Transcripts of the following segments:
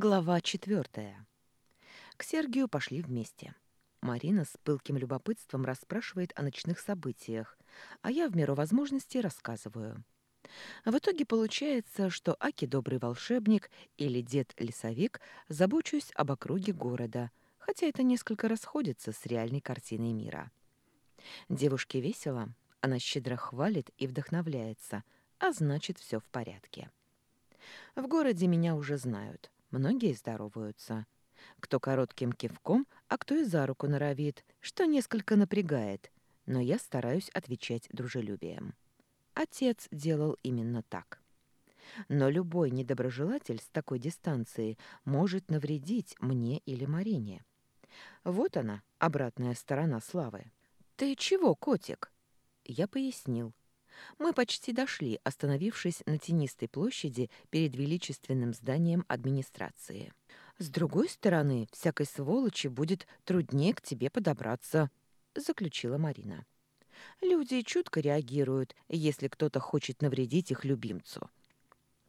Глава четвертая. К Сергию пошли вместе. Марина с пылким любопытством расспрашивает о ночных событиях, а я в меру возможности рассказываю. В итоге получается, что Аки добрый волшебник или дед-лесовик забочусь об округе города, хотя это несколько расходится с реальной картиной мира. Девушке весело, она щедро хвалит и вдохновляется, а значит, все в порядке. В городе меня уже знают — Многие здороваются. Кто коротким кивком, а кто и за руку норовит, что несколько напрягает, но я стараюсь отвечать дружелюбием. Отец делал именно так. Но любой недоброжелатель с такой дистанции может навредить мне или Марине. Вот она, обратная сторона славы. «Ты чего, котик?» Я пояснил. Мы почти дошли, остановившись на тенистой площади перед величественным зданием администрации. «С другой стороны, всякой сволочи будет труднее к тебе подобраться», — заключила Марина. «Люди чутко реагируют, если кто-то хочет навредить их любимцу».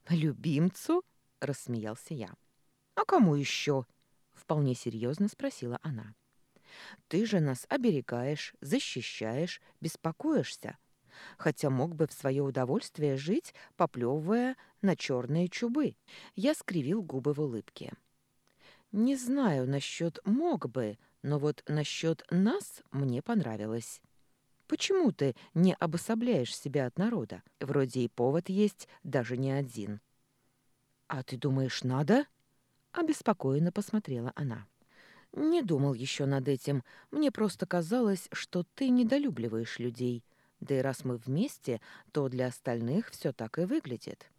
«Любимцу?» — рассмеялся я. «А кому еще?» — вполне серьезно спросила она. «Ты же нас оберегаешь, защищаешь, беспокоишься, хотя мог бы в свое удовольствие жить, поплевывая на черные чубы. Я скривил губы в улыбке. «Не знаю насчет «мог бы», но вот насчет «нас» мне понравилось. Почему ты не обособляешь себя от народа? Вроде и повод есть, даже не один». «А ты думаешь, надо?» Обеспокоенно посмотрела она. «Не думал еще над этим. Мне просто казалось, что ты недолюбливаешь людей. Да и раз мы вместе, то для остальных все так и выглядит.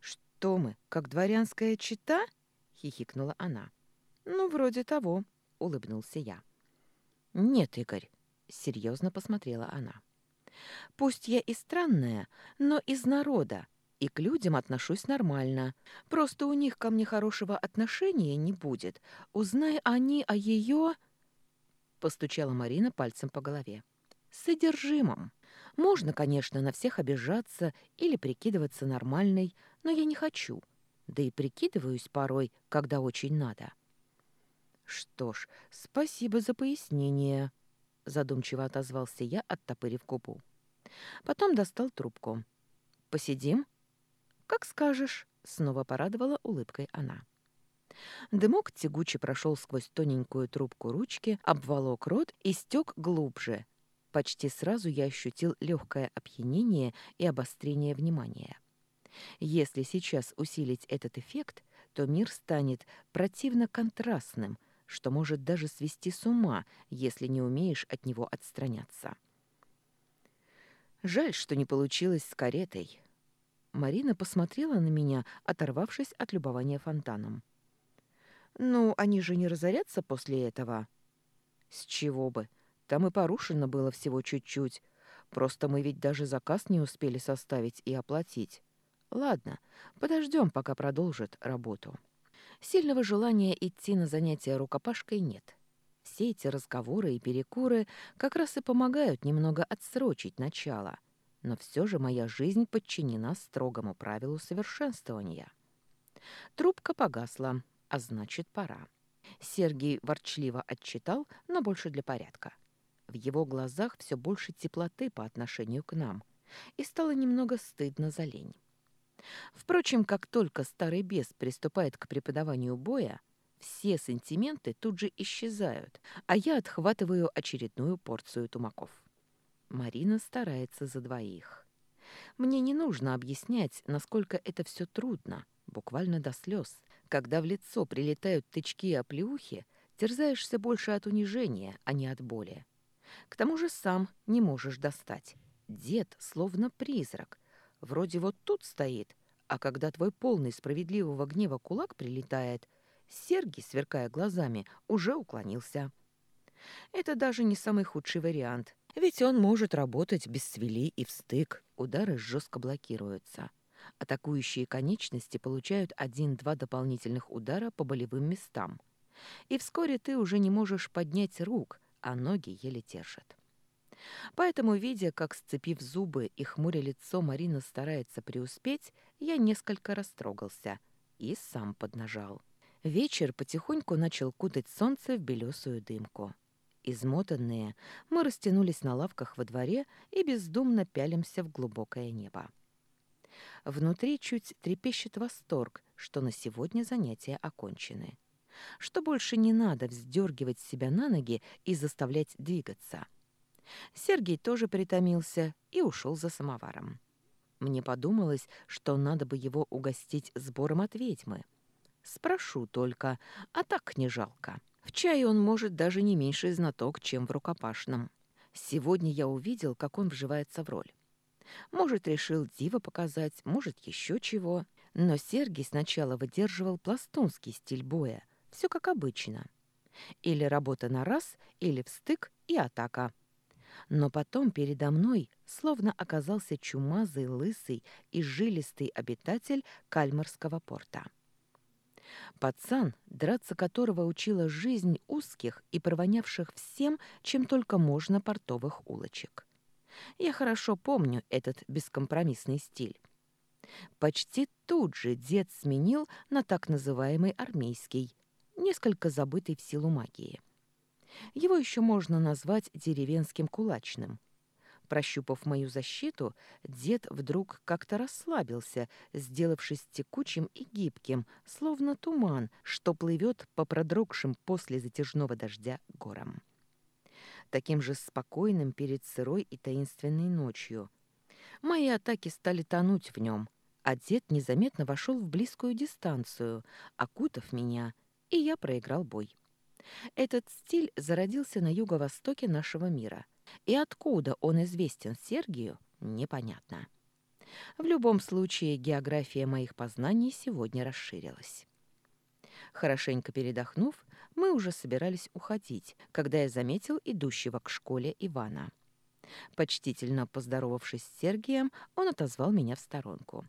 «Что мы, как дворянская чита?» — хихикнула она. «Ну, вроде того», — улыбнулся я. «Нет, Игорь», — серьезно посмотрела она. «Пусть я и странная, но из народа, и к людям отношусь нормально. Просто у них ко мне хорошего отношения не будет. Узнай они о ее...» Постучала Марина пальцем по голове содержимым. Можно, конечно, на всех обижаться или прикидываться нормальной, но я не хочу. Да и прикидываюсь порой, когда очень надо. Что ж, спасибо за пояснение, задумчиво отозвался я, оттопырив губу. Потом достал трубку. Посидим? Как скажешь, снова порадовала улыбкой она. Дымок тягуче прошел сквозь тоненькую трубку ручки, обволок рот и стек глубже, Почти сразу я ощутил легкое опьянение и обострение внимания. Если сейчас усилить этот эффект, то мир станет противно контрастным, что может даже свести с ума, если не умеешь от него отстраняться. Жаль, что не получилось с каретой. Марина посмотрела на меня, оторвавшись от любования фонтаном. «Ну, они же не разорятся после этого?» «С чего бы? Там и порушено было всего чуть-чуть. Просто мы ведь даже заказ не успели составить и оплатить. Ладно, подождем, пока продолжит работу. Сильного желания идти на занятия рукопашкой нет. Все эти разговоры и перекуры как раз и помогают немного отсрочить начало. Но все же моя жизнь подчинена строгому правилу совершенствования. Трубка погасла, а значит, пора. Сергей ворчливо отчитал, но больше для порядка. В его глазах все больше теплоты по отношению к нам, и стало немного стыдно за лень. Впрочем, как только старый бес приступает к преподаванию боя, все сантименты тут же исчезают, а я отхватываю очередную порцию тумаков. Марина старается за двоих. Мне не нужно объяснять, насколько это все трудно, буквально до слез. Когда в лицо прилетают тычки и оплеухи, терзаешься больше от унижения, а не от боли. К тому же сам не можешь достать. Дед словно призрак. Вроде вот тут стоит, а когда твой полный справедливого гнева кулак прилетает, Сергий, сверкая глазами, уже уклонился. Это даже не самый худший вариант, ведь он может работать без свели и встык. Удары жестко блокируются. Атакующие конечности получают один-два дополнительных удара по болевым местам. И вскоре ты уже не можешь поднять рук, а ноги еле держат. Поэтому, видя, как, сцепив зубы и хмуря лицо, Марина старается преуспеть, я несколько растрогался, и сам поднажал. Вечер потихоньку начал кутать солнце в белесую дымку. Измотанные, мы растянулись на лавках во дворе и бездумно пялимся в глубокое небо. Внутри чуть трепещет восторг, что на сегодня занятия окончены. Что больше не надо вздергивать себя на ноги и заставлять двигаться. Сергей тоже притомился и ушел за самоваром. Мне подумалось, что надо бы его угостить сбором от ведьмы. Спрошу только, а так не жалко. В чае он может даже не меньший знаток, чем в рукопашном. Сегодня я увидел, как он вживается в роль. Может, решил диво показать, может, еще чего. Но Сергий сначала выдерживал пластунский стиль боя. Все как обычно. Или работа на раз, или встык и атака. Но потом передо мной словно оказался чумазый, лысый и жилистый обитатель Кальмарского порта. Пацан, драться которого учила жизнь узких и провонявших всем, чем только можно портовых улочек. Я хорошо помню этот бескомпромиссный стиль. Почти тут же дед сменил на так называемый армейский, несколько забытый в силу магии. Его еще можно назвать деревенским кулачным – Прощупав мою защиту, дед вдруг как-то расслабился, сделавшись текучим и гибким, словно туман, что плывет по продрогшим после затяжного дождя горам. Таким же спокойным перед сырой и таинственной ночью. Мои атаки стали тонуть в нем, а дед незаметно вошел в близкую дистанцию, окутав меня, и я проиграл бой. Этот стиль зародился на юго-востоке нашего мира — и откуда он известен Сергию, непонятно. В любом случае, география моих познаний сегодня расширилась. Хорошенько передохнув, мы уже собирались уходить, когда я заметил идущего к школе Ивана. Почтительно поздоровавшись с Сергием, он отозвал меня в сторонку.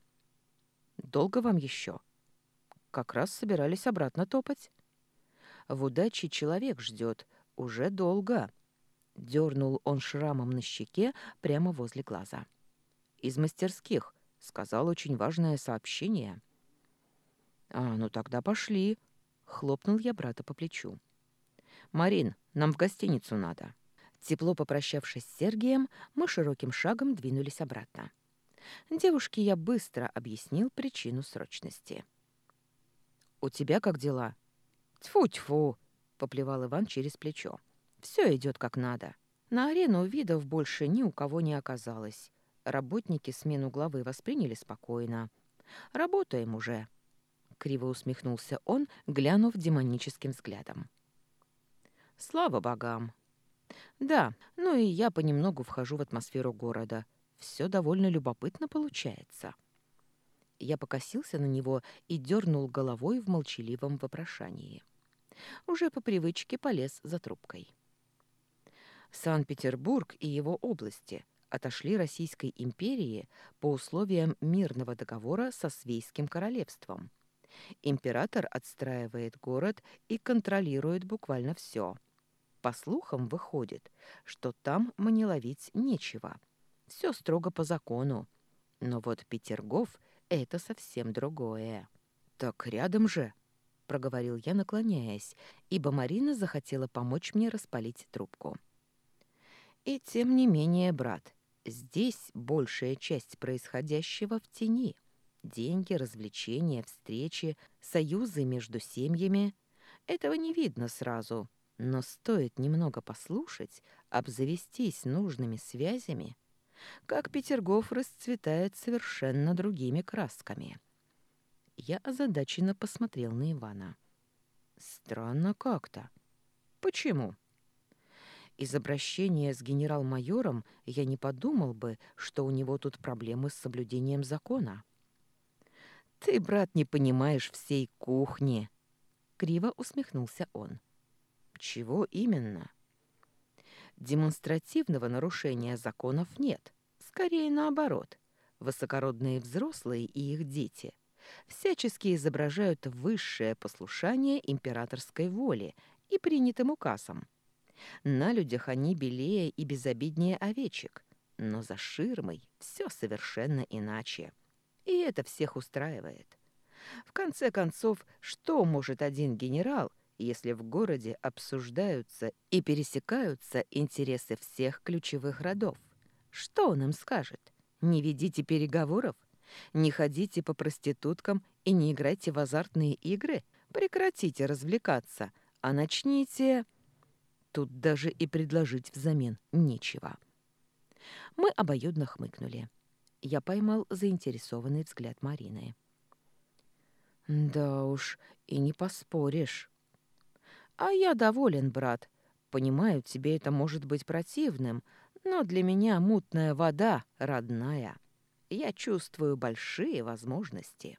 «Долго вам еще?» «Как раз собирались обратно топать». «В удаче человек ждет. Уже долго», Дернул он шрамом на щеке прямо возле глаза. «Из мастерских», — сказал очень важное сообщение. «А, ну тогда пошли», — хлопнул я брата по плечу. «Марин, нам в гостиницу надо». Тепло попрощавшись с Сергием, мы широким шагом двинулись обратно. Девушке я быстро объяснил причину срочности. «У тебя как дела?» «Тьфу-тьфу!» — поплевал Иван через плечо. Все идет как надо. На арену видов больше ни у кого не оказалось. Работники смену главы восприняли спокойно. Работаем уже. Криво усмехнулся он, глянув демоническим взглядом. Слава богам. Да, ну и я понемногу вхожу в атмосферу города. Все довольно любопытно получается. Я покосился на него и дернул головой в молчаливом вопрошании. Уже по привычке полез за трубкой. Санкт-Петербург и его области отошли Российской империи по условиям мирного договора со Свейским королевством. Император отстраивает город и контролирует буквально все. По слухам выходит, что там мне ловить нечего. Все строго по закону. Но вот Петергоф — это совсем другое. «Так рядом же», — проговорил я, наклоняясь, ибо Марина захотела помочь мне распалить трубку. И тем не менее, брат, здесь большая часть происходящего в тени. Деньги, развлечения, встречи, союзы между семьями. Этого не видно сразу, но стоит немного послушать, обзавестись нужными связями, как Петергоф расцветает совершенно другими красками. Я озадаченно посмотрел на Ивана. Странно как-то. Почему? Из обращения с генерал-майором я не подумал бы, что у него тут проблемы с соблюдением закона. «Ты, брат, не понимаешь всей кухни!» — криво усмехнулся он. «Чего именно?» «Демонстративного нарушения законов нет. Скорее наоборот. Высокородные взрослые и их дети всячески изображают высшее послушание императорской воле и принятым указам» На людях они белее и безобиднее овечек, но за ширмой все совершенно иначе. И это всех устраивает. В конце концов, что может один генерал, если в городе обсуждаются и пересекаются интересы всех ключевых родов? Что он им скажет? Не ведите переговоров? Не ходите по проституткам и не играйте в азартные игры? Прекратите развлекаться, а начните... Тут даже и предложить взамен нечего. Мы обоюдно хмыкнули. Я поймал заинтересованный взгляд Марины. «Да уж, и не поспоришь». «А я доволен, брат. Понимаю, тебе это может быть противным, но для меня мутная вода родная. Я чувствую большие возможности».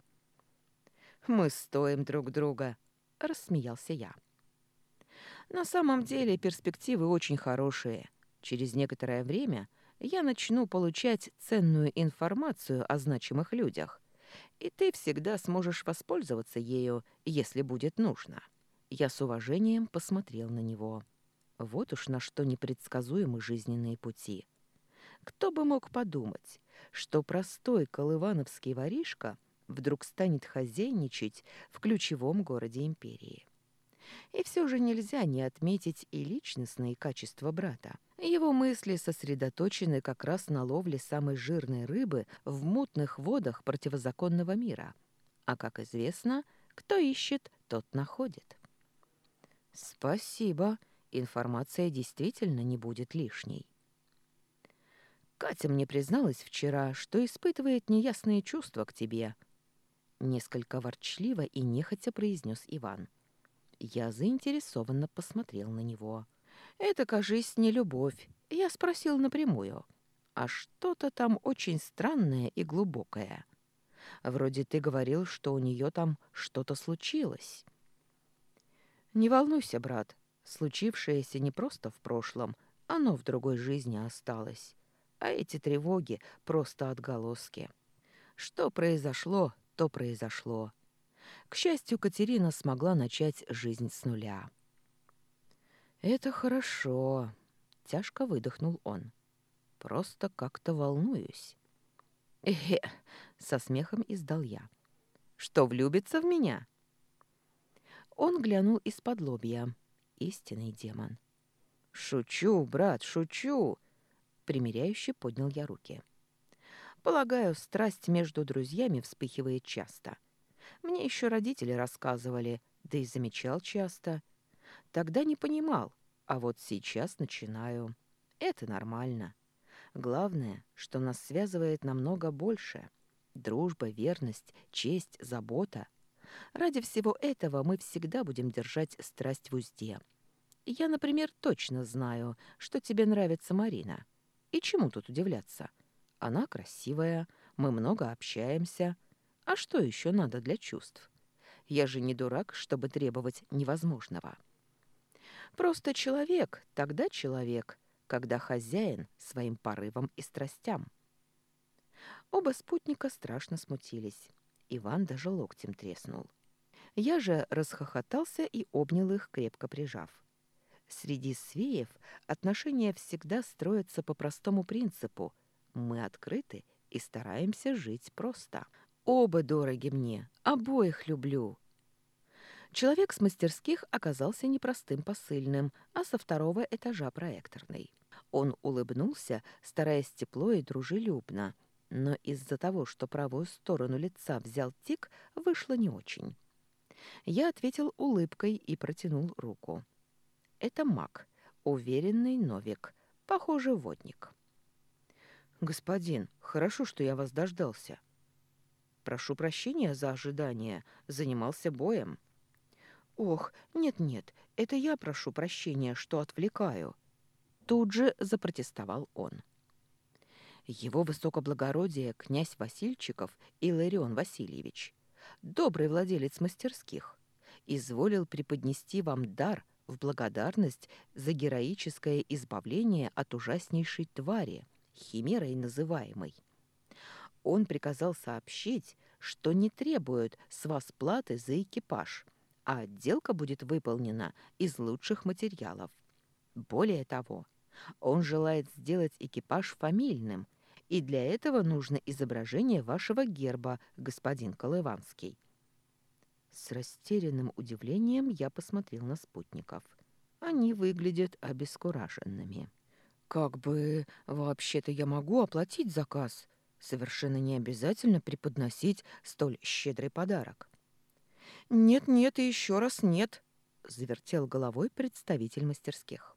«Мы стоим друг друга», — рассмеялся я. На самом деле перспективы очень хорошие. Через некоторое время я начну получать ценную информацию о значимых людях, и ты всегда сможешь воспользоваться ею, если будет нужно. Я с уважением посмотрел на него. Вот уж на что непредсказуемы жизненные пути. Кто бы мог подумать, что простой колывановский воришка вдруг станет хозяйничать в ключевом городе империи. И все же нельзя не отметить и личностные качества брата. Его мысли сосредоточены как раз на ловле самой жирной рыбы в мутных водах противозаконного мира. А, как известно, кто ищет, тот находит. «Спасибо. Информация действительно не будет лишней». Катя мне призналась вчера, что испытывает неясные чувства к тебе. Несколько ворчливо и нехотя произнес Иван. Я заинтересованно посмотрел на него. «Это, кажись, не любовь». Я спросил напрямую. «А что-то там очень странное и глубокое. Вроде ты говорил, что у нее там что-то случилось». «Не волнуйся, брат. Случившееся не просто в прошлом, оно в другой жизни осталось. А эти тревоги — просто отголоски. Что произошло, то произошло. К счастью, Катерина смогла начать жизнь с нуля. «Это хорошо», — тяжко выдохнул он. «Просто как-то волнуюсь». «Эхе!» — со смехом издал я. «Что, влюбится в меня?» Он глянул из-под лобья. Истинный демон. «Шучу, брат, шучу!» Примеряюще поднял я руки. «Полагаю, страсть между друзьями вспыхивает часто. Мне еще родители рассказывали, да и замечал часто. Тогда не понимал, а вот сейчас начинаю. Это нормально. Главное, что нас связывает намного больше. Дружба, верность, честь, забота. Ради всего этого мы всегда будем держать страсть в узде. Я, например, точно знаю, что тебе нравится Марина. И чему тут удивляться? Она красивая, мы много общаемся — а что еще надо для чувств? Я же не дурак, чтобы требовать невозможного. Просто человек, тогда человек, когда хозяин своим порывом и страстям. Оба спутника страшно смутились. Иван даже локтем треснул. Я же расхохотался и обнял их, крепко прижав. Среди свеев отношения всегда строятся по простому принципу. Мы открыты и стараемся жить просто. Оба дороги мне, обоих люблю. Человек с мастерских оказался непростым посыльным, а со второго этажа проекторной. Он улыбнулся, стараясь тепло и дружелюбно, но из-за того, что правую сторону лица взял тик, вышло не очень. Я ответил улыбкой и протянул руку. Это маг, уверенный новик, похоже, водник. «Господин, хорошо, что я вас дождался. Прошу прощения за ожидание. Занимался боем. Ох, нет-нет, это я прошу прощения, что отвлекаю. Тут же запротестовал он. Его высокоблагородие князь Васильчиков Иларион Васильевич, добрый владелец мастерских, изволил преподнести вам дар в благодарность за героическое избавление от ужаснейшей твари, химерой называемой он приказал сообщить, что не требует с вас платы за экипаж, а отделка будет выполнена из лучших материалов. Более того, он желает сделать экипаж фамильным, и для этого нужно изображение вашего герба, господин Колыванский. С растерянным удивлением я посмотрел на спутников. Они выглядят обескураженными. «Как бы вообще-то я могу оплатить заказ. Совершенно не обязательно преподносить столь щедрый подарок». «Нет-нет и еще раз нет», — завертел головой представитель мастерских.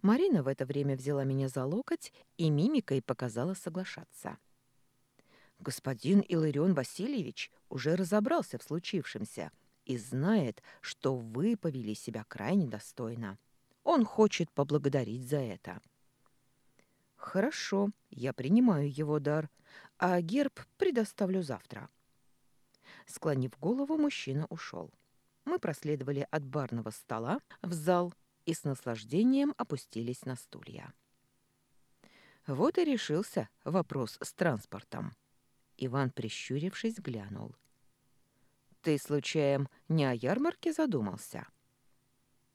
Марина в это время взяла меня за локоть и мимикой показала соглашаться. Господин Иларион Васильевич уже разобрался в случившемся и знает, что вы повели себя крайне достойно. Он хочет поблагодарить за это. Хорошо, я принимаю его дар, а герб предоставлю завтра. Склонив голову, мужчина ушел. Мы проследовали от барного стола в зал и с наслаждением опустились на стулья. Вот и решился вопрос с транспортом. Иван, прищурившись, глянул. «Ты, случаем, не о ярмарке задумался?»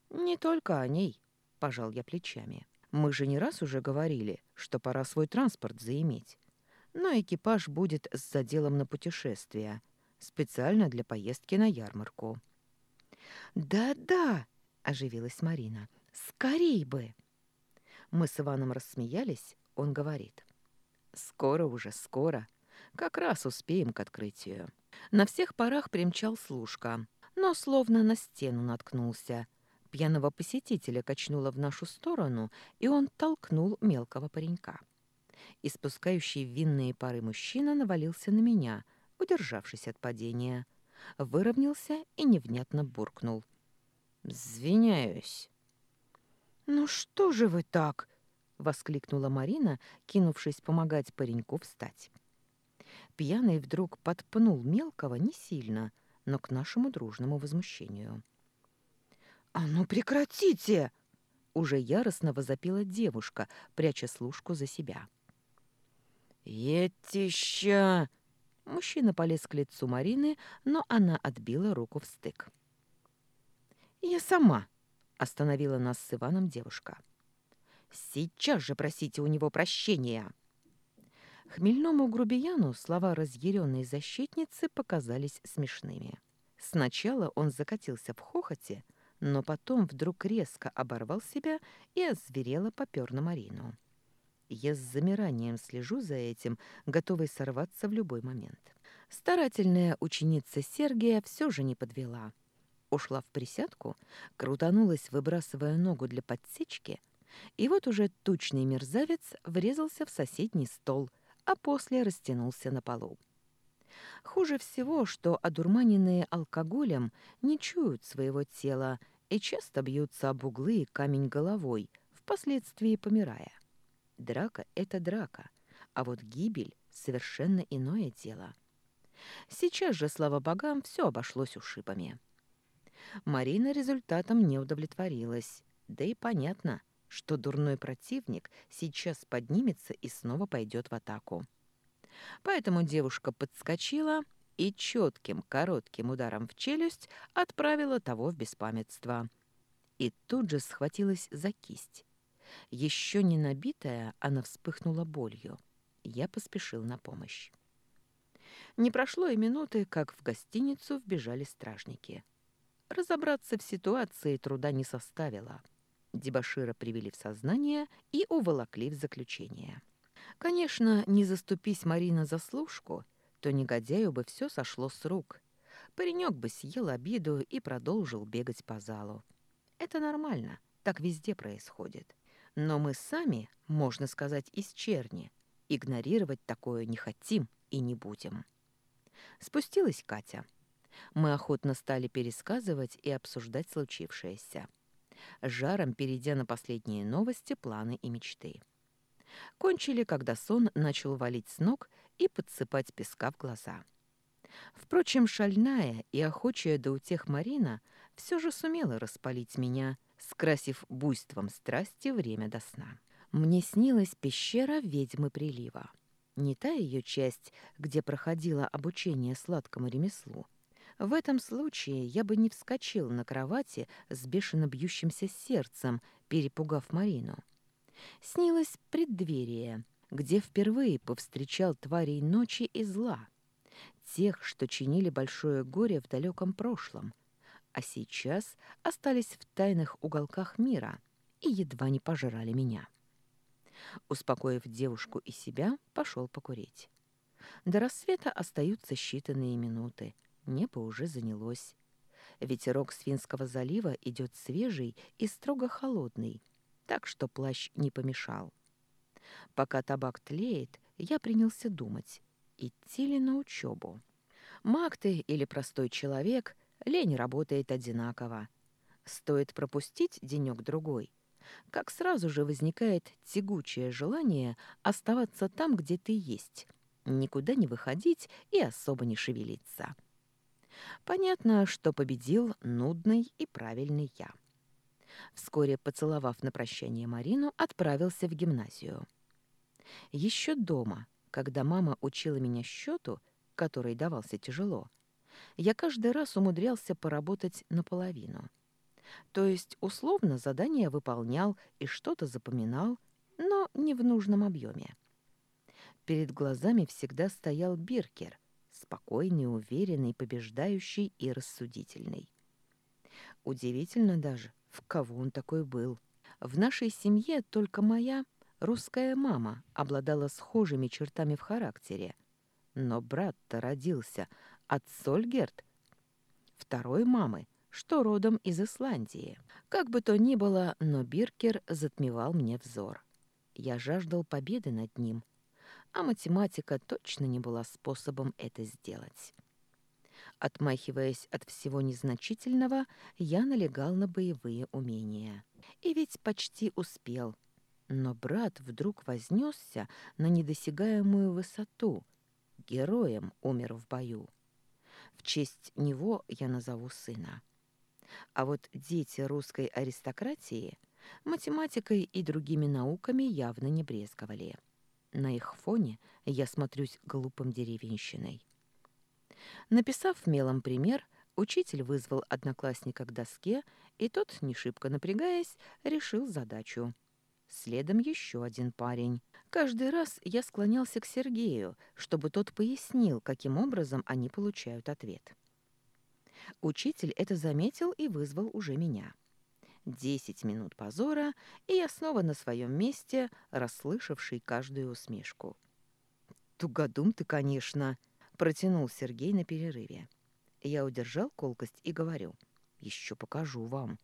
«Не только о ней», — пожал я плечами. «Мы же не раз уже говорили, что пора свой транспорт заиметь. Но экипаж будет с заделом на путешествие, специально для поездки на ярмарку». «Да-да», — оживилась Марина, — «скорей бы!» Мы с Иваном рассмеялись, он говорит. «Скоро уже, скоро. Как раз успеем к открытию. На всех парах примчал служка, но словно на стену наткнулся. Пьяного посетителя качнуло в нашу сторону, и он толкнул мелкого паренька. Испускающий винные пары мужчина навалился на меня, удержавшись от падения. Выровнялся и невнятно буркнул. «Звиняюсь». «Ну что же вы так?» — воскликнула Марина, кинувшись помогать пареньку встать. Пьяный вдруг подпнул мелкого не сильно, но к нашему дружному возмущению. «А ну прекратите!» Уже яростно возопила девушка, пряча служку за себя. «Етища!» Мужчина полез к лицу Марины, но она отбила руку в стык. «Я сама!» — остановила нас с Иваном девушка. «Сейчас же просите у него прощения!» Хмельному грубияну слова разъяренной защитницы показались смешными. Сначала он закатился в хохоте, но потом вдруг резко оборвал себя и озверело попер на Марину. Я с замиранием слежу за этим, готовый сорваться в любой момент. Старательная ученица Сергия все же не подвела. Ушла в присядку, крутанулась, выбрасывая ногу для подсечки, и вот уже тучный мерзавец врезался в соседний стол, а после растянулся на полу. Хуже всего, что одурманенные алкоголем не чуют своего тела и часто бьются об углы камень головой, впоследствии помирая. Драка — это драка, а вот гибель — совершенно иное дело. Сейчас же, слава богам, все обошлось ушибами. Марина результатом не удовлетворилась, да и понятно — что дурной противник сейчас поднимется и снова пойдет в атаку. Поэтому девушка подскочила и четким коротким ударом в челюсть отправила того в беспамятство. И тут же схватилась за кисть. Еще не набитая, она вспыхнула болью. Я поспешил на помощь. Не прошло и минуты, как в гостиницу вбежали стражники. Разобраться в ситуации труда не составило — Дебашира привели в сознание и уволокли в заключение. Конечно, не заступись Марина за служку, то негодяю бы все сошло с рук. Паренек бы съел обиду и продолжил бегать по залу. Это нормально, так везде происходит. Но мы сами, можно сказать, из черни. Игнорировать такое не хотим и не будем. Спустилась Катя. Мы охотно стали пересказывать и обсуждать случившееся жаром перейдя на последние новости, планы и мечты. Кончили, когда сон начал валить с ног и подсыпать песка в глаза. Впрочем, шальная и охочая до утех Марина все же сумела распалить меня, скрасив буйством страсти время до сна. Мне снилась пещера ведьмы прилива. Не та ее часть, где проходило обучение сладкому ремеслу, в этом случае я бы не вскочил на кровати с бешено бьющимся сердцем, перепугав Марину. Снилось преддверие, где впервые повстречал тварей ночи и зла. тех, что чинили большое горе в далеком прошлом, а сейчас остались в тайных уголках мира и едва не пожрали меня. Успокоив девушку и себя, пошел покурить. До рассвета остаются считанные минуты. Небо уже занялось. Ветерок с Финского залива идет свежий и строго холодный, так что плащ не помешал. Пока табак тлеет, я принялся думать, идти ли на учебу. Маг ты или простой человек, лень работает одинаково. Стоит пропустить денек-другой, как сразу же возникает тягучее желание оставаться там, где ты есть, никуда не выходить и особо не шевелиться. Понятно, что победил нудный и правильный я. Вскоре, поцеловав на прощание Марину, отправился в гимназию. Еще дома, когда мама учила меня счету, который давался тяжело, я каждый раз умудрялся поработать наполовину. То есть условно задание выполнял и что-то запоминал, но не в нужном объеме. Перед глазами всегда стоял Биркер, спокойный, уверенный, побеждающий и рассудительный. Удивительно даже, в кого он такой был. В нашей семье только моя русская мама обладала схожими чертами в характере. Но брат-то родился от Сольгерт, второй мамы, что родом из Исландии. Как бы то ни было, но Биркер затмевал мне взор. Я жаждал победы над ним, а математика точно не была способом это сделать. Отмахиваясь от всего незначительного, я налегал на боевые умения. И ведь почти успел. Но брат вдруг вознесся на недосягаемую высоту. Героем умер в бою. В честь него я назову сына. А вот дети русской аристократии математикой и другими науками явно не брезговали. На их фоне я смотрюсь глупым деревенщиной. Написав мелом пример, учитель вызвал одноклассника к доске, и тот, не шибко напрягаясь, решил задачу. Следом еще один парень. Каждый раз я склонялся к Сергею, чтобы тот пояснил, каким образом они получают ответ. Учитель это заметил и вызвал уже меня. Десять минут позора, и я снова на своем месте, расслышавший каждую усмешку. «Тугодум ты, конечно!» — протянул Сергей на перерыве. Я удержал колкость и говорю. «Еще покажу вам».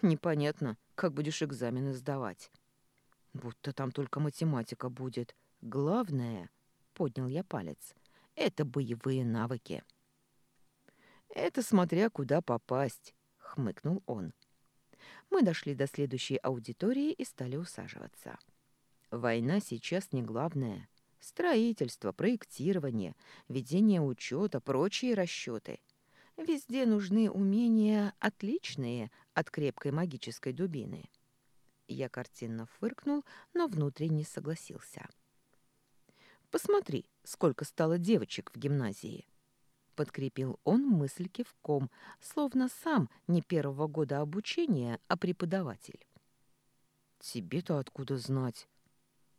«Непонятно, как будешь экзамены сдавать». «Будто там только математика будет. Главное...» — поднял я палец. «Это боевые навыки». «Это смотря куда попасть», — хмыкнул он. Мы дошли до следующей аудитории и стали усаживаться. Война сейчас не главное. Строительство, проектирование, ведение учета, прочие расчеты. Везде нужны умения отличные от крепкой магической дубины. Я картинно фыркнул, но внутренне согласился. «Посмотри, сколько стало девочек в гимназии!» Подкрепил он мысль кивком, словно сам не первого года обучения, а преподаватель. «Тебе-то откуда знать?»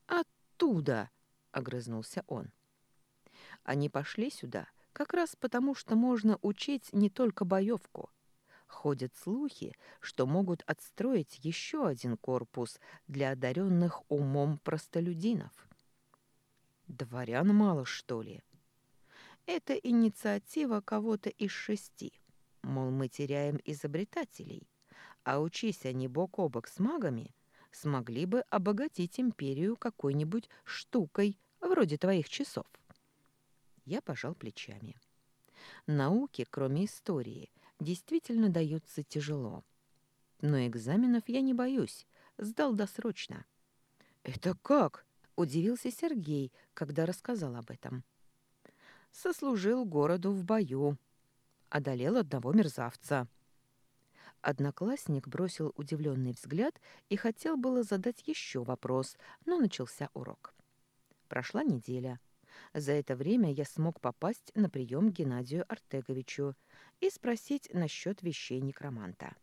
«Оттуда!» — огрызнулся он. Они пошли сюда как раз потому, что можно учить не только боевку. Ходят слухи, что могут отстроить еще один корпус для одаренных умом простолюдинов. Дворян мало, что ли?» Это инициатива кого-то из шести. Мол, мы теряем изобретателей, а учись они бок о бок с магами, смогли бы обогатить империю какой-нибудь штукой, вроде твоих часов. Я пожал плечами. Науки, кроме истории, действительно даются тяжело. Но экзаменов я не боюсь, сдал досрочно. «Это как?» — удивился Сергей, когда рассказал об этом сослужил городу в бою. Одолел одного мерзавца. Одноклассник бросил удивленный взгляд и хотел было задать еще вопрос, но начался урок. Прошла неделя. За это время я смог попасть на прием Геннадию Артеговичу и спросить насчет вещей некроманта.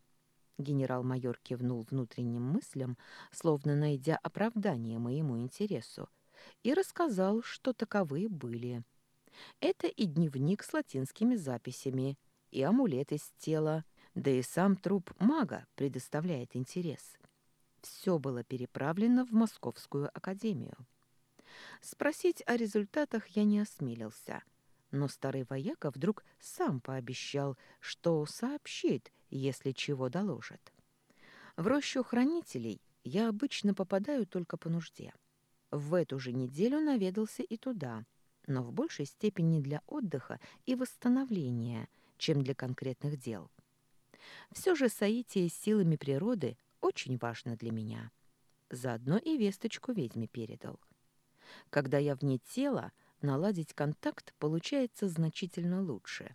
Генерал-майор кивнул внутренним мыслям, словно найдя оправдание моему интересу, и рассказал, что таковые были – Это и дневник с латинскими записями, и амулет из тела, да и сам труп мага предоставляет интерес. Все было переправлено в Московскую академию. Спросить о результатах я не осмелился, но старый вояка вдруг сам пообещал, что сообщит, если чего доложит. В рощу хранителей я обычно попадаю только по нужде. В эту же неделю наведался и туда, но в большей степени для отдыха и восстановления, чем для конкретных дел. Все же соитие с силами природы очень важно для меня. Заодно и весточку ведьме передал. Когда я вне тела, наладить контакт получается значительно лучше.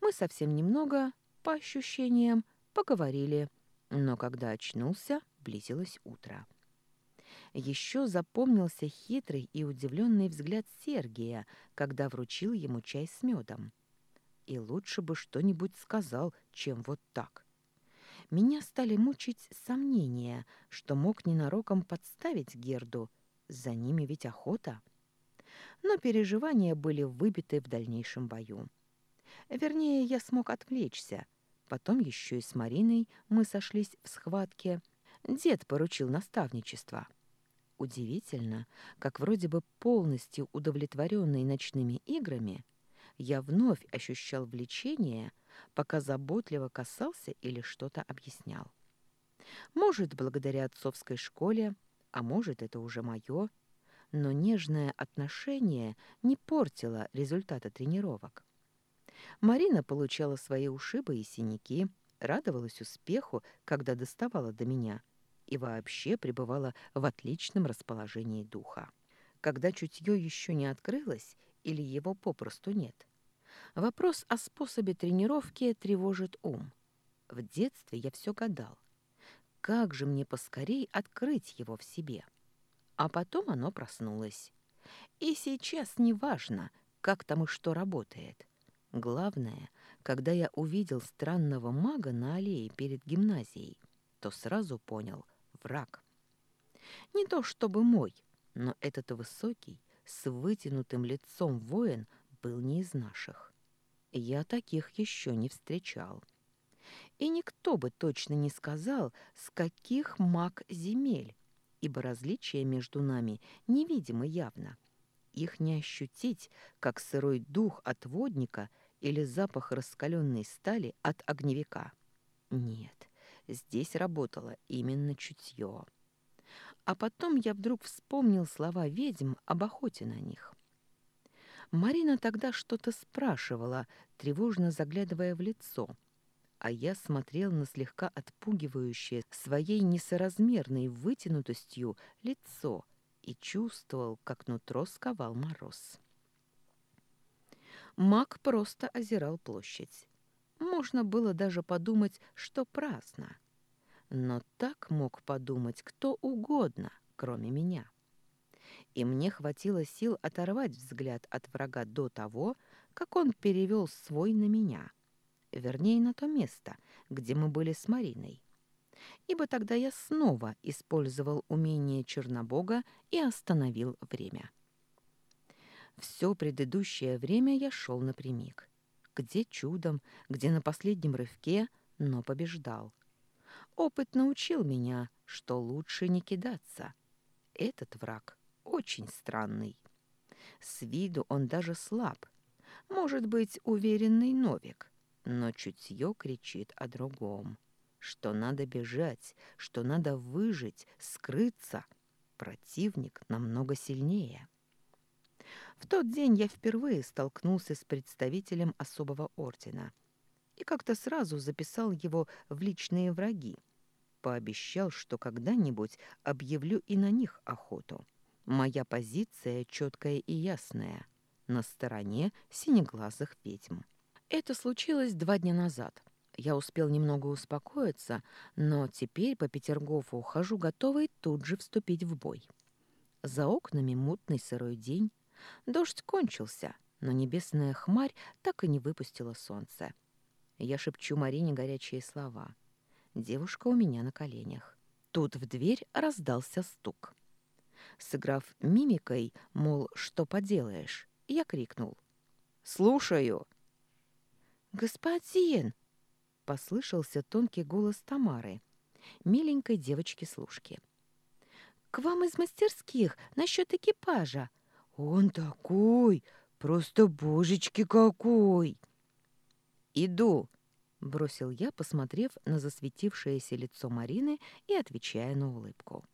Мы совсем немного, по ощущениям, поговорили, но когда очнулся, близилось утро. Еще запомнился хитрый и удивленный взгляд Сергия, когда вручил ему чай с медом. И лучше бы что-нибудь сказал, чем вот так. Меня стали мучить сомнения, что мог ненароком подставить Герду. За ними ведь охота. Но переживания были выбиты в дальнейшем бою. Вернее, я смог отвлечься. Потом еще и с Мариной мы сошлись в схватке. Дед поручил наставничество. Удивительно, как вроде бы полностью удовлетворенный ночными играми, я вновь ощущал влечение, пока заботливо касался или что-то объяснял. Может, благодаря отцовской школе, а может, это уже мое, но нежное отношение не портило результата тренировок. Марина получала свои ушибы и синяки, радовалась успеху, когда доставала до меня, и вообще пребывала в отличном расположении духа. Когда чутье еще не открылось или его попросту нет. Вопрос о способе тренировки тревожит ум. В детстве я все гадал. Как же мне поскорей открыть его в себе? А потом оно проснулось. И сейчас не важно, как там и что работает. Главное, когда я увидел странного мага на аллее перед гимназией, то сразу понял — враг. Не то чтобы мой, но этот высокий, с вытянутым лицом воин был не из наших. Я таких еще не встречал. И никто бы точно не сказал, с каких маг земель, ибо различия между нами невидимы явно. Их не ощутить, как сырой дух от водника или запах раскаленной стали от огневика. Нет, здесь работало именно чутье. А потом я вдруг вспомнил слова ведьм об охоте на них. Марина тогда что-то спрашивала, тревожно заглядывая в лицо, а я смотрел на слегка отпугивающее своей несоразмерной вытянутостью лицо и чувствовал, как нутро сковал мороз. Маг просто озирал площадь. Можно было даже подумать, что праздно. Но так мог подумать кто угодно, кроме меня и мне хватило сил оторвать взгляд от врага до того, как он перевел свой на меня, вернее, на то место, где мы были с Мариной. Ибо тогда я снова использовал умение Чернобога и остановил время. Все предыдущее время я шел напрямик. Где чудом, где на последнем рывке, но побеждал. Опыт научил меня, что лучше не кидаться. Этот враг очень странный. С виду он даже слаб. Может быть, уверенный Новик, но чутье кричит о другом. Что надо бежать, что надо выжить, скрыться. Противник намного сильнее. В тот день я впервые столкнулся с представителем особого ордена и как-то сразу записал его в личные враги. Пообещал, что когда-нибудь объявлю и на них охоту. Моя позиция четкая и ясная, на стороне синеглазых ведьм. Это случилось два дня назад. Я успел немного успокоиться, но теперь по Петергофу ухожу готовый тут же вступить в бой. За окнами мутный сырой день. Дождь кончился, но небесная хмарь так и не выпустила солнце. Я шепчу Марине горячие слова. Девушка у меня на коленях. Тут в дверь раздался стук. Сыграв мимикой, мол, что поделаешь, я крикнул. «Слушаю!» «Господин!» — послышался тонкий голос Тамары, миленькой девочки-служки. «К вам из мастерских насчет экипажа. Он такой, просто божечки какой!» «Иду!» — бросил я, посмотрев на засветившееся лицо Марины и отвечая на улыбку.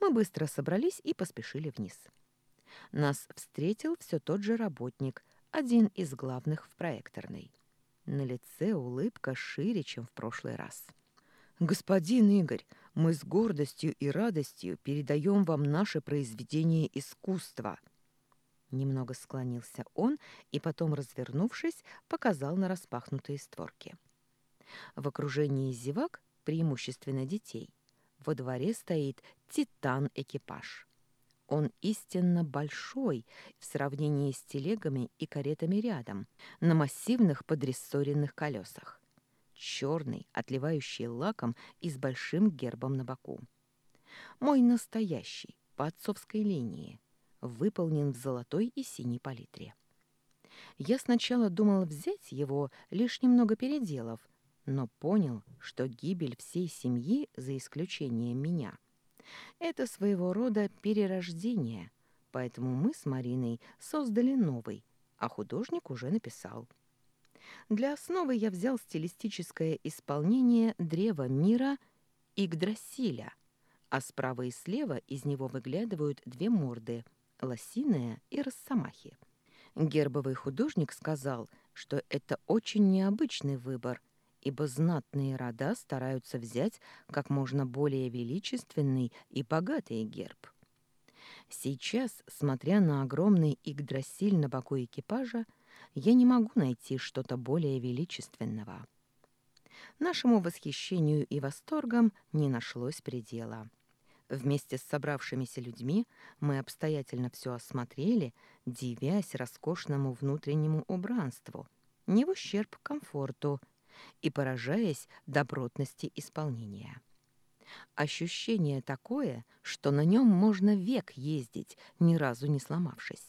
Мы быстро собрались и поспешили вниз. Нас встретил все тот же работник, один из главных в проекторной. На лице улыбка шире, чем в прошлый раз. «Господин Игорь, мы с гордостью и радостью передаем вам наше произведение искусства». Немного склонился он и потом, развернувшись, показал на распахнутые створки. В окружении зевак, преимущественно детей, во дворе стоит титан-экипаж. Он истинно большой в сравнении с телегами и каретами рядом, на массивных подрессоренных колесах. Черный, отливающий лаком и с большим гербом на боку. Мой настоящий, по отцовской линии, выполнен в золотой и синей палитре. Я сначала думала взять его, лишь немного переделав, но понял, что гибель всей семьи, за исключением меня, это своего рода перерождение, поэтому мы с Мариной создали новый, а художник уже написал. Для основы я взял стилистическое исполнение древа мира Игдрасиля, а справа и слева из него выглядывают две морды — лосиная и росомахи. Гербовый художник сказал, что это очень необычный выбор — ибо знатные рода стараются взять как можно более величественный и богатый герб. Сейчас, смотря на огромный Игдрасиль на боку экипажа, я не могу найти что-то более величественного. Нашему восхищению и восторгам не нашлось предела. Вместе с собравшимися людьми мы обстоятельно все осмотрели, дивясь роскошному внутреннему убранству, не в ущерб комфорту – и поражаясь добротности исполнения. Ощущение такое, что на нем можно век ездить, ни разу не сломавшись.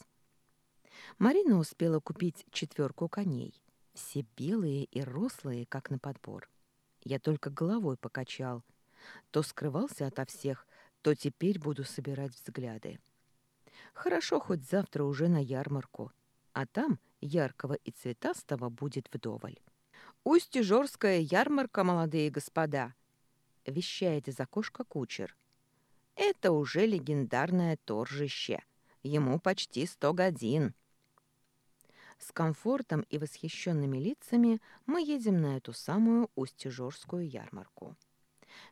Марина успела купить четверку коней, все белые и рослые, как на подбор. Я только головой покачал. То скрывался ото всех, то теперь буду собирать взгляды. Хорошо, хоть завтра уже на ярмарку, а там яркого и цветастого будет вдоволь. Усть-Ижорская ярмарка, молодые господа!» — вещает из окошка кучер. «Это уже легендарное торжище. Ему почти сто годин». С комфортом и восхищенными лицами мы едем на эту самую Усть-Ижорскую ярмарку.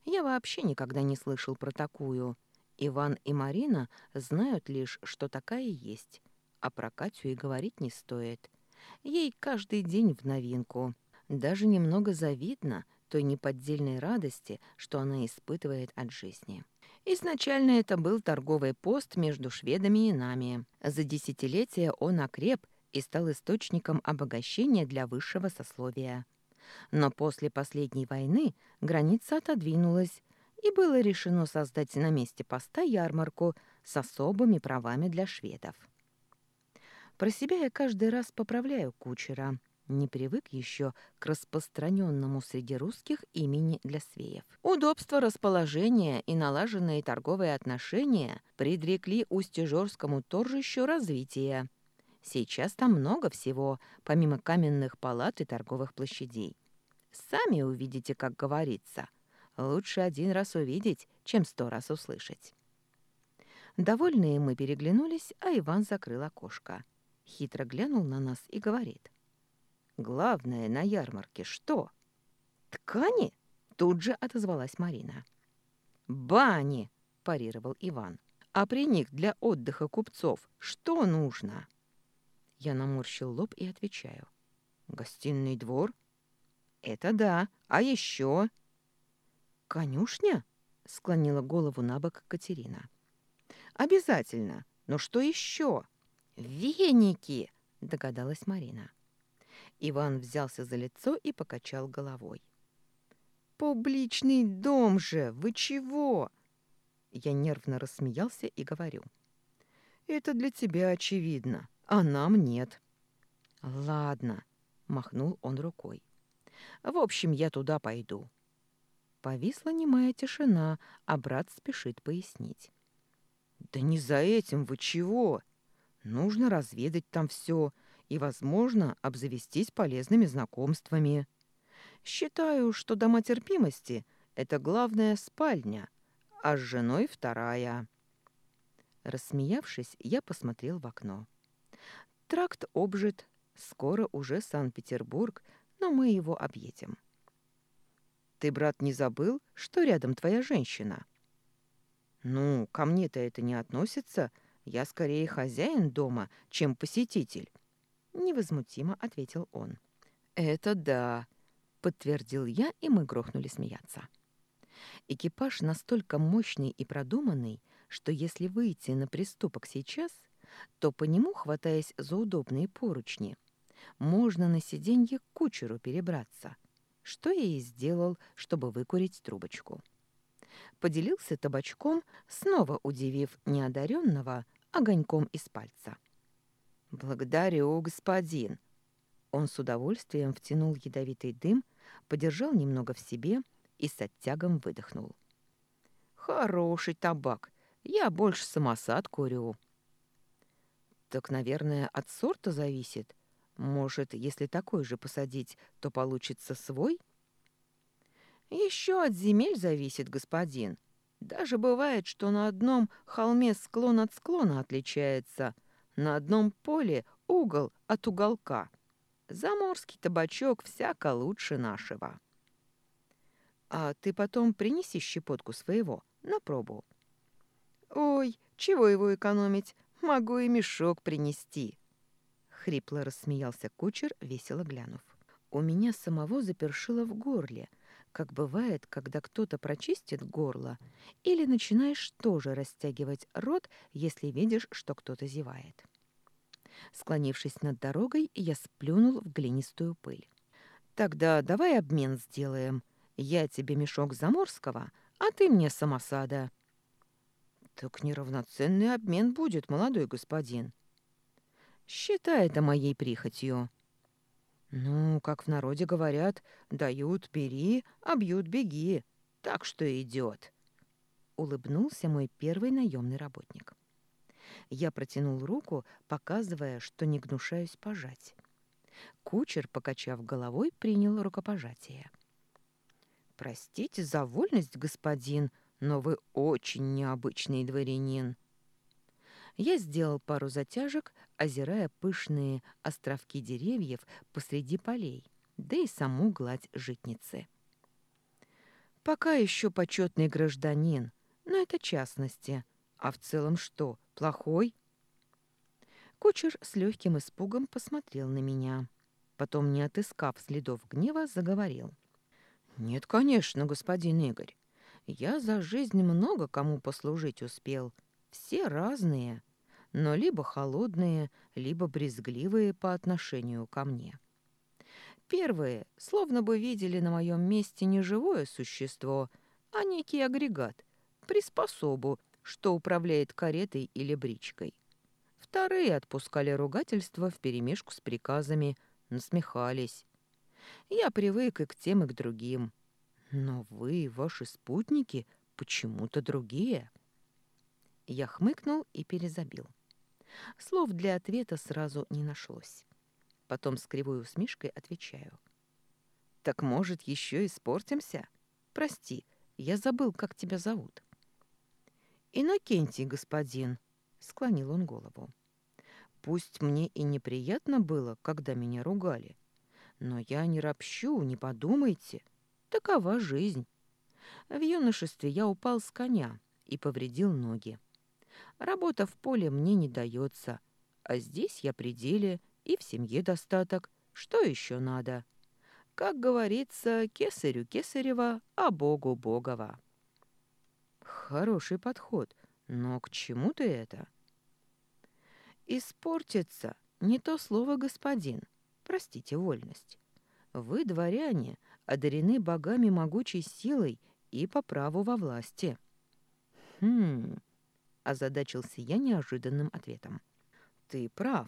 Я вообще никогда не слышал про такую. Иван и Марина знают лишь, что такая есть. А про Катю и говорить не стоит. Ей каждый день в новинку — даже немного завидно той неподдельной радости, что она испытывает от жизни. Изначально это был торговый пост между шведами и нами. За десятилетия он окреп и стал источником обогащения для высшего сословия. Но после последней войны граница отодвинулась, и было решено создать на месте поста ярмарку с особыми правами для шведов. Про себя я каждый раз поправляю кучера – не привык еще к распространенному среди русских имени для свеев. Удобство расположения и налаженные торговые отношения предрекли Устежорскому торжищу развития. Сейчас там много всего, помимо каменных палат и торговых площадей. Сами увидите, как говорится. Лучше один раз увидеть, чем сто раз услышать. Довольные мы переглянулись, а Иван закрыл окошко. Хитро глянул на нас и говорит. Главное на ярмарке что? Ткани? Тут же отозвалась Марина. Бани, парировал Иван. А при них для отдыха купцов что нужно? Я наморщил лоб и отвечаю. Гостиный двор? Это да. А еще? Конюшня? Склонила голову на бок Катерина. Обязательно. Но что еще? Веники, догадалась Марина. Иван взялся за лицо и покачал головой. «Публичный дом же! Вы чего?» Я нервно рассмеялся и говорю. «Это для тебя очевидно. а нам нет. Ладно, махнул он рукой. В общем, я туда пойду. Повисла немая тишина, а брат спешит пояснить. Да не за этим вы чего? Нужно разведать там все и, возможно, обзавестись полезными знакомствами. Считаю, что дома терпимости — это главная спальня, а с женой вторая. Рассмеявшись, я посмотрел в окно. Тракт обжит, скоро уже Санкт-Петербург, но мы его объедем. Ты, брат, не забыл, что рядом твоя женщина? Ну, ко мне-то это не относится. Я скорее хозяин дома, чем посетитель. Невозмутимо ответил он. Это да, подтвердил я, и мы грохнули смеяться. Экипаж настолько мощный и продуманный, что если выйти на приступок сейчас, то по нему, хватаясь за удобные поручни, можно на сиденье к кучеру перебраться, что я и сделал, чтобы выкурить трубочку. Поделился табачком, снова удивив неодаренного огоньком из пальца. «Благодарю, господин!» Он с удовольствием втянул ядовитый дым, подержал немного в себе и с оттягом выдохнул. «Хороший табак. Я больше самосад курю». «Так, наверное, от сорта зависит. Может, если такой же посадить, то получится свой?» «Еще от земель зависит, господин. Даже бывает, что на одном холме склон от склона отличается, на одном поле угол от уголка. Заморский табачок всяко лучше нашего». «А ты потом принеси щепотку своего на пробу». «Ой, чего его экономить? Могу и мешок принести». Хрипло рассмеялся кучер, весело глянув. У меня самого запершило в горле, как бывает, когда кто-то прочистит горло, или начинаешь тоже растягивать рот, если видишь, что кто-то зевает. Склонившись над дорогой, я сплюнул в глинистую пыль. «Тогда давай обмен сделаем. Я тебе мешок заморского, а ты мне самосада». «Так неравноценный обмен будет, молодой господин», Считай это моей прихотью. Ну, как в народе говорят, дают — бери, а бьют — беги. Так что идет. Улыбнулся мой первый наемный работник. Я протянул руку, показывая, что не гнушаюсь пожать. Кучер, покачав головой, принял рукопожатие. «Простите за вольность, господин, но вы очень необычный дворянин. Я сделал пару затяжек, озирая пышные островки деревьев посреди полей, да и саму гладь житницы. Пока еще почетный гражданин, но это частности. А в целом что, плохой? Кучер с легким испугом посмотрел на меня. Потом, не отыскав следов гнева, заговорил. «Нет, конечно, господин Игорь. Я за жизнь много кому послужить успел. Все разные, но либо холодные, либо брезгливые по отношению ко мне. Первые словно бы видели на моем месте не живое существо, а некий агрегат, приспособу, что управляет каретой или бричкой. Вторые отпускали ругательства вперемешку с приказами, насмехались. Я привык и к тем, и к другим. Но вы, ваши спутники, почему-то другие. Я хмыкнул и перезабил. Слов для ответа сразу не нашлось. Потом с кривой усмешкой отвечаю. «Так, может, еще испортимся? Прости, я забыл, как тебя зовут». «Иннокентий, господин», — склонил он голову. «Пусть мне и неприятно было, когда меня ругали, но я не ропщу, не подумайте. Такова жизнь. В юношестве я упал с коня и повредил ноги. Работа в поле мне не дается, а здесь я при деле и в семье достаток. Что еще надо? Как говорится, кесарю кесарева, а богу богова. Хороший подход, но к чему ты это? Испортится не то слово господин, простите вольность. Вы, дворяне, одарены богами могучей силой и по праву во власти. Хм, озадачился я неожиданным ответом. Ты прав,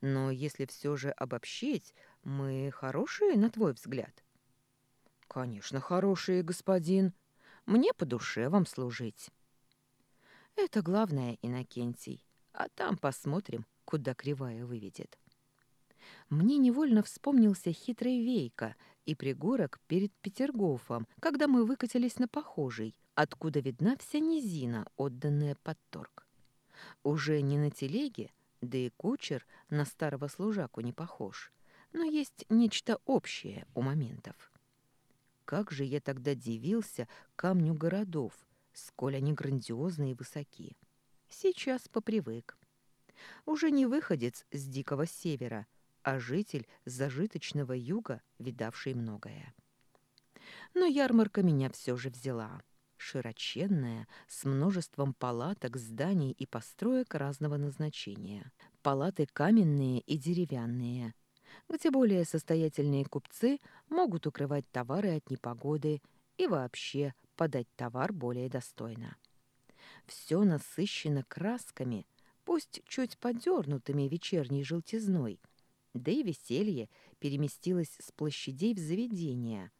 Но если все же обобщить, мы хорошие, на твой взгляд? Конечно, хорошие, господин. Мне по душе вам служить. Это главное, Иннокентий. А там посмотрим, куда кривая выведет. Мне невольно вспомнился хитрый Вейка и пригорок перед Петергофом, когда мы выкатились на похожий, откуда видна вся низина, отданная под торг. Уже не на телеге, да и кучер на старого служаку не похож, но есть нечто общее у моментов. Как же я тогда дивился камню городов, сколь они грандиозны и высоки. Сейчас попривык. Уже не выходец с дикого севера, а житель зажиточного юга, видавший многое. Но ярмарка меня все же взяла. Широченная, с множеством палаток, зданий и построек разного назначения. Палаты каменные и деревянные, где более состоятельные купцы могут укрывать товары от непогоды и вообще подать товар более достойно. Все насыщено красками, пусть чуть подернутыми вечерней желтизной, да и веселье переместилось с площадей в заведения,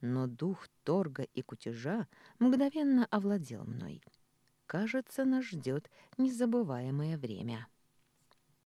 но дух торга и кутежа мгновенно овладел мной. Кажется, нас ждет незабываемое время.